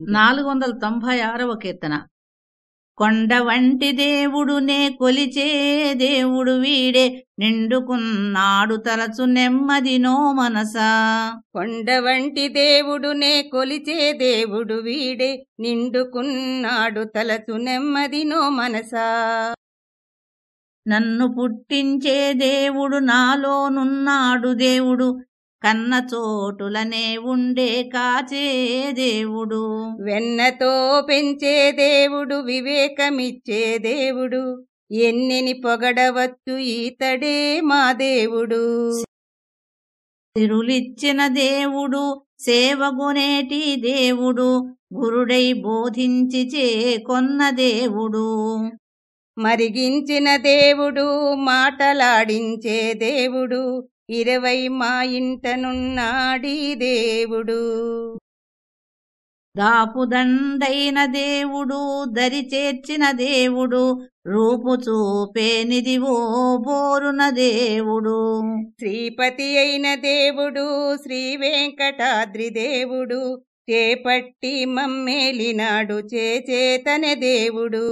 నాలుగు వందల తొంభై ఆరవ కీర్తన. కొండ వంటి దేవుడు నే కొలిచే దేవుడు వీడే నిండుకున్నాడు తలచు నెమ్మదినో మనసా. కొండ వంటి దేవుడు నే కొలిచే దేవుడు వీడే నిండుకున్నాడు తలచు నెమ్మదినో మనసా. నన్ను పుట్టించే దేవుడు నాలోనున్నాడు దేవుడు కన్న చోటులనే ఉండే కాచే దేవుడు. వెన్నతో పెంచే దేవుడు వివేకమిచ్చే దేవుడు. ఎన్నిని పొగడవచ్చు ఈతడే మా దేవుడు. తిరులిచ్చిన దేవుడు సేవగునేటి దేవుడు. గురుడై బోధించి చేకొన్న దేవుడు. మరిగించిన దేవుడు మాటలాడించే దేవుడు. ఇరవై మా ఇంటనున్నాడీ దేవుడు. దాపుదండైన దేవుడు దరి చేర్చిన దేవుడు రూపు చూపేనిదివో బోరున దేవుడు. శ్రీపతి అయిన దేవుడు శ్రీ వెంకటాద్రి దేవుడు చేపట్టి మమ్మేలినాడు చేచేతనే దేవుడు.